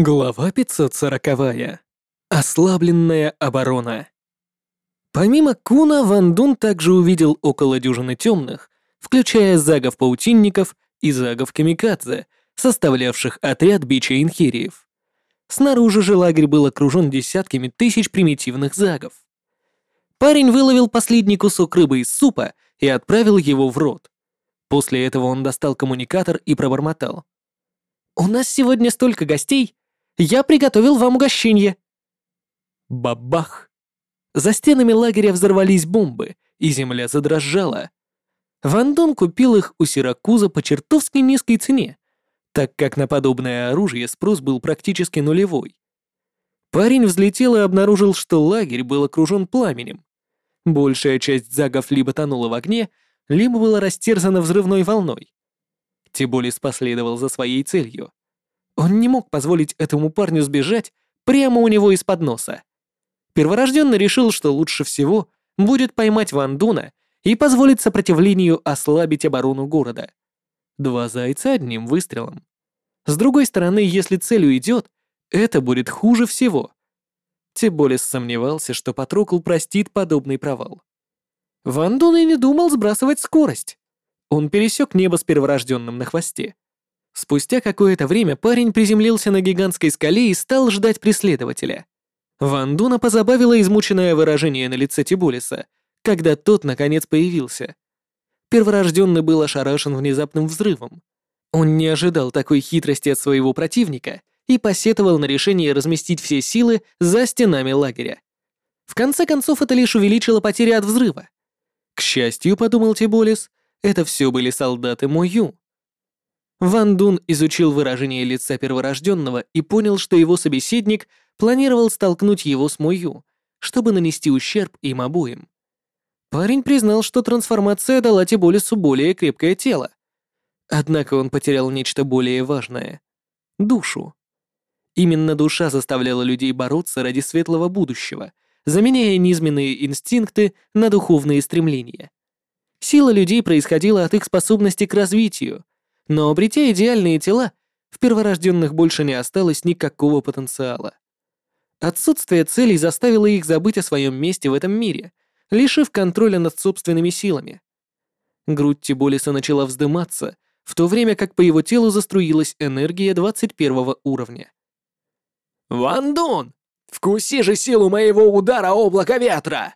Глава 540. Ослабленная оборона. Помимо Куна, Ван Дун также увидел около дюжины темных, включая загов-паутинников и загов-камикадзе, составлявших отряд бича инхириев. Снаружи же лагерь был окружен десятками тысяч примитивных загов. Парень выловил последний кусок рыбы из супа и отправил его в рот. После этого он достал коммуникатор и пробормотал. «У нас сегодня столько гостей, я приготовил вам угощение». Бабах! За стенами лагеря взорвались бомбы, и земля задрожала. Ван Дон купил их у Сиракуза по чертовски низкой цене, так как на подобное оружие спрос был практически нулевой. Парень взлетел и обнаружил, что лагерь был окружен пламенем. Большая часть загов либо тонула в огне, либо была растерзана взрывной волной. Тиболис последовал за своей целью. Он не мог позволить этому парню сбежать прямо у него из-под носа. Перворожденный решил, что лучше всего будет поймать Ван Дуна и позволить сопротивлению ослабить оборону города. Два зайца одним выстрелом. С другой стороны, если цель уйдет, это будет хуже всего. Тиболис сомневался, что Патрокл простит подобный провал. Ван Дун и не думал сбрасывать скорость. Он пересек небо с перворожденным на хвосте. Спустя какое-то время парень приземлился на гигантской скале и стал ждать преследователя. Ван Дуна позабавило измученное выражение на лице Тибулиса, когда тот наконец появился. Перворожденный был ошарашен внезапным взрывом. Он не ожидал такой хитрости от своего противника и посетовал на решение разместить все силы за стенами лагеря. В конце концов, это лишь увеличило потери от взрыва. К счастью, подумал Тиболис, это все были солдаты Мою. Ван Дун изучил выражение лица перворожденного и понял, что его собеседник планировал столкнуть его с Мою, чтобы нанести ущерб им обоим. Парень признал, что трансформация дала Тиболису более крепкое тело. Однако он потерял нечто более важное — душу. Именно душа заставляла людей бороться ради светлого будущего, заменяя низменные инстинкты на духовные стремления. Сила людей происходила от их способности к развитию, но обретя идеальные тела, в перворожденных больше не осталось никакого потенциала. Отсутствие целей заставило их забыть о своем месте в этом мире, лишив контроля над собственными силами. Грудь Тиболиса начала вздыматься, в то время как по его телу заструилась энергия 21 уровня. «Ван Дун, вкуси же силу моего удара облака ветра!»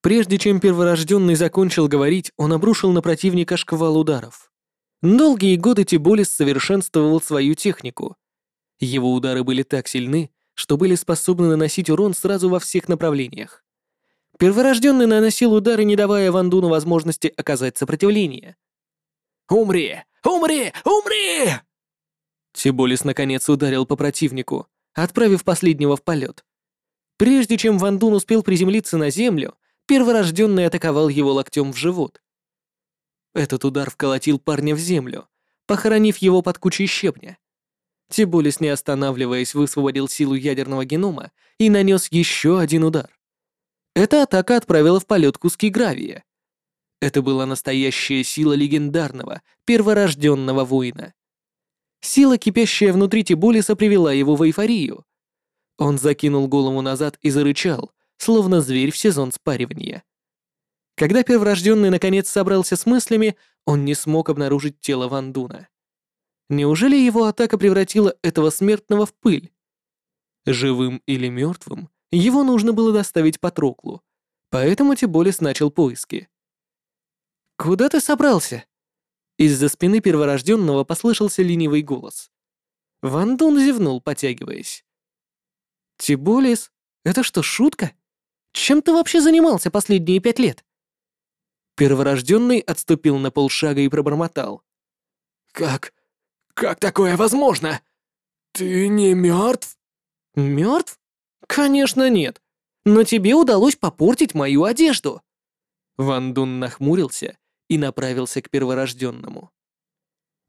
Прежде чем перворожденный закончил говорить, он обрушил на противника шквал ударов. Долгие годы Тиболис совершенствовал свою технику. Его удары были так сильны, что были способны наносить урон сразу во всех направлениях. Перворожденный наносил удары, не давая Вандуну возможности оказать сопротивление. «Умри! Умри! Умри!» Тиболис наконец ударил по противнику, отправив последнего в полет. Прежде чем Вандун успел приземлиться на землю, перворожденный атаковал его локтем в живот. Этот удар вколотил парня в землю, похоронив его под кучей щебня. Тибулис, не останавливаясь, высвободил силу ядерного генома и нанес еще один удар. Эта атака отправила в полет куски гравия. Это была настоящая сила легендарного, перворожденного воина. Сила, кипящая внутри Тибулиса, привела его в эйфорию. Он закинул голову назад и зарычал, словно зверь в сезон спаривания. Когда перворожденный наконец собрался с мыслями, он не смог обнаружить тело Вандуна. Неужели его атака превратила этого смертного в пыль? Живым или мертвым, его нужно было доставить Патроклу, поэтому Тиболис начал поиски. «Куда ты собрался?» Из-за спины перворожденного послышался ленивый голос. Вандун зевнул, потягиваясь. «Тиболис, это что, шутка? Чем ты вообще занимался последние пять лет?» Перворожденный отступил на полшага и пробормотал. «Как? Как такое возможно? Ты не мертв?» «Мертв? Конечно нет. Но тебе удалось попортить мою одежду». Ван Дун нахмурился и направился к перворожденному.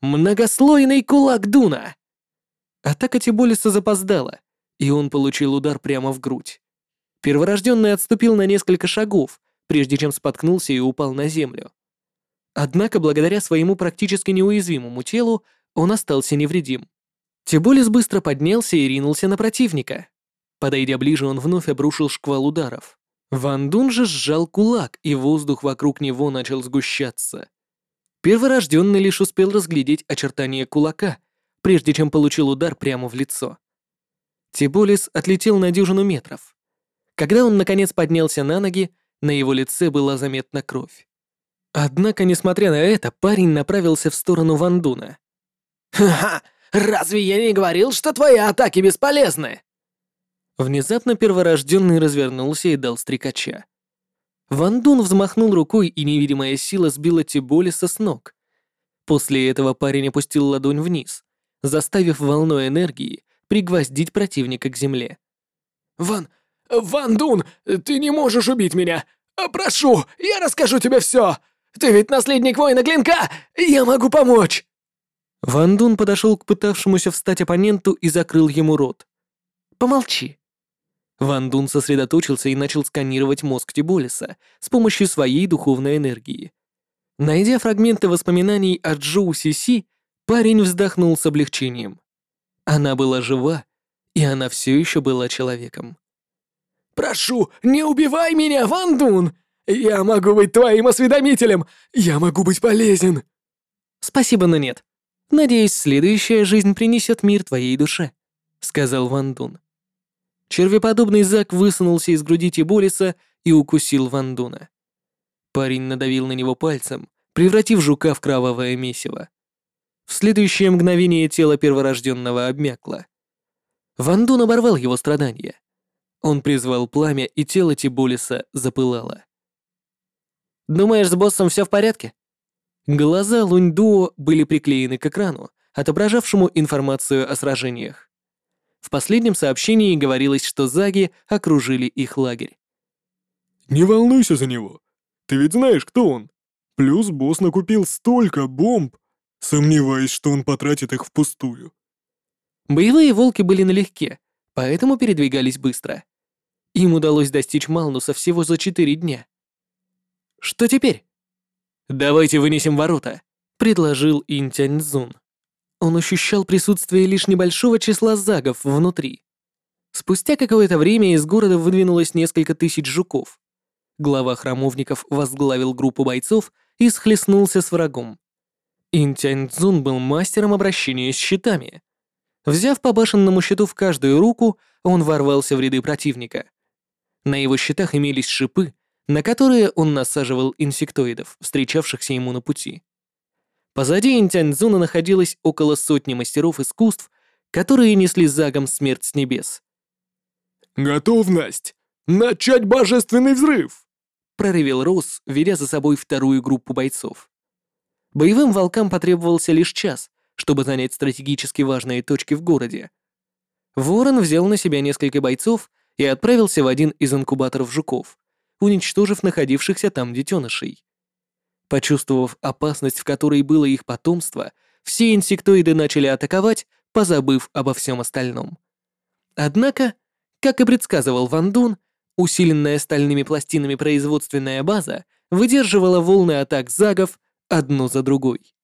«Многослойный кулак Дуна!» Атака Тиболиса запоздала, и он получил удар прямо в грудь. Перворожденный отступил на несколько шагов, прежде чем споткнулся и упал на землю. Однако, благодаря своему практически неуязвимому телу, он остался невредим. Тиболис быстро поднялся и ринулся на противника. Подойдя ближе, он вновь обрушил шквал ударов. Ван Дун же сжал кулак, и воздух вокруг него начал сгущаться. Перворожденный лишь успел разглядеть очертания кулака, прежде чем получил удар прямо в лицо. Тиболис отлетел на дюжину метров. Когда он наконец поднялся на ноги, на его лице была заметна кровь. Однако, несмотря на это, парень направился в сторону Вандуна. «Ха-ха! Разве я не говорил, что твои атаки бесполезны?» Внезапно перворожденный развернулся и дал стрекача. Вандун взмахнул рукой, и невидимая сила сбила Тиболиса с ног. После этого парень опустил ладонь вниз, заставив волной энергии пригвоздить противника к земле. «Ван... Ван Дун, ты не можешь убить меня! Прошу, я расскажу тебе все! Ты ведь наследник воина клинка! Я могу помочь!» Ван Дун подошел к пытавшемуся встать оппоненту и закрыл ему рот. «Помолчи». Ван Дун сосредоточился и начал сканировать мозг Тиболиса с помощью своей духовной энергии. Найдя фрагменты воспоминаний о Джоу Си Си, парень вздохнул с облегчением. Она была жива, и она все еще была человеком. «Прошу, не убивай меня, Ван Дун! Я могу быть твоим осведомителем! Я могу быть полезен!» «Спасибо, но нет. Надеюсь, следующая жизнь принесет мир твоей душе», — сказал Ван Дун. Червеподобный Зак высунулся из груди Тиболиса и укусил Ван Дуна. Парень надавил на него пальцем, превратив жука в кровавое месиво. В следующее мгновение тело перворожденного обмякло. Вандун оборвал его страдания. Он призвал пламя, и тело Тибулиса запылало. «Думаешь, с боссом все в порядке?» Глаза Луньдуо были приклеены к экрану, отображавшему информацию о сражениях. В последнем сообщении говорилось, что заги окружили их лагерь. «Не волнуйся за него. Ты ведь знаешь, кто он. Плюс босс накупил столько бомб, Сомневаюсь, что он потратит их впустую. Боевые волки были налегке, поэтому передвигались быстро. Им удалось достичь Малнуса всего за четыре дня. «Что теперь?» «Давайте вынесем ворота», — предложил Интяньцзун. Он ощущал присутствие лишь небольшого числа загов внутри. Спустя какое-то время из города выдвинулось несколько тысяч жуков. Глава храмовников возглавил группу бойцов и схлестнулся с врагом. Интяньцзун был мастером обращения с щитами. Взяв по башенному щиту в каждую руку, он ворвался в ряды противника. На его щитах имелись шипы, на которые он насаживал инсектоидов, встречавшихся ему на пути. Позади Интяньцзуна находилось около сотни мастеров искусств, которые несли загом смерть с небес. «Готовность! Начать божественный взрыв!» проревел Рос, ведя за собой вторую группу бойцов. Боевым волкам потребовался лишь час, чтобы занять стратегически важные точки в городе. Ворон взял на себя несколько бойцов и отправился в один из инкубаторов жуков, уничтожив находившихся там детенышей. Почувствовав опасность, в которой было их потомство, все инсектоиды начали атаковать, позабыв обо всем остальном. Однако, как и предсказывал Ван Дун, усиленная стальными пластинами производственная база выдерживала волны атак загов одну за другой.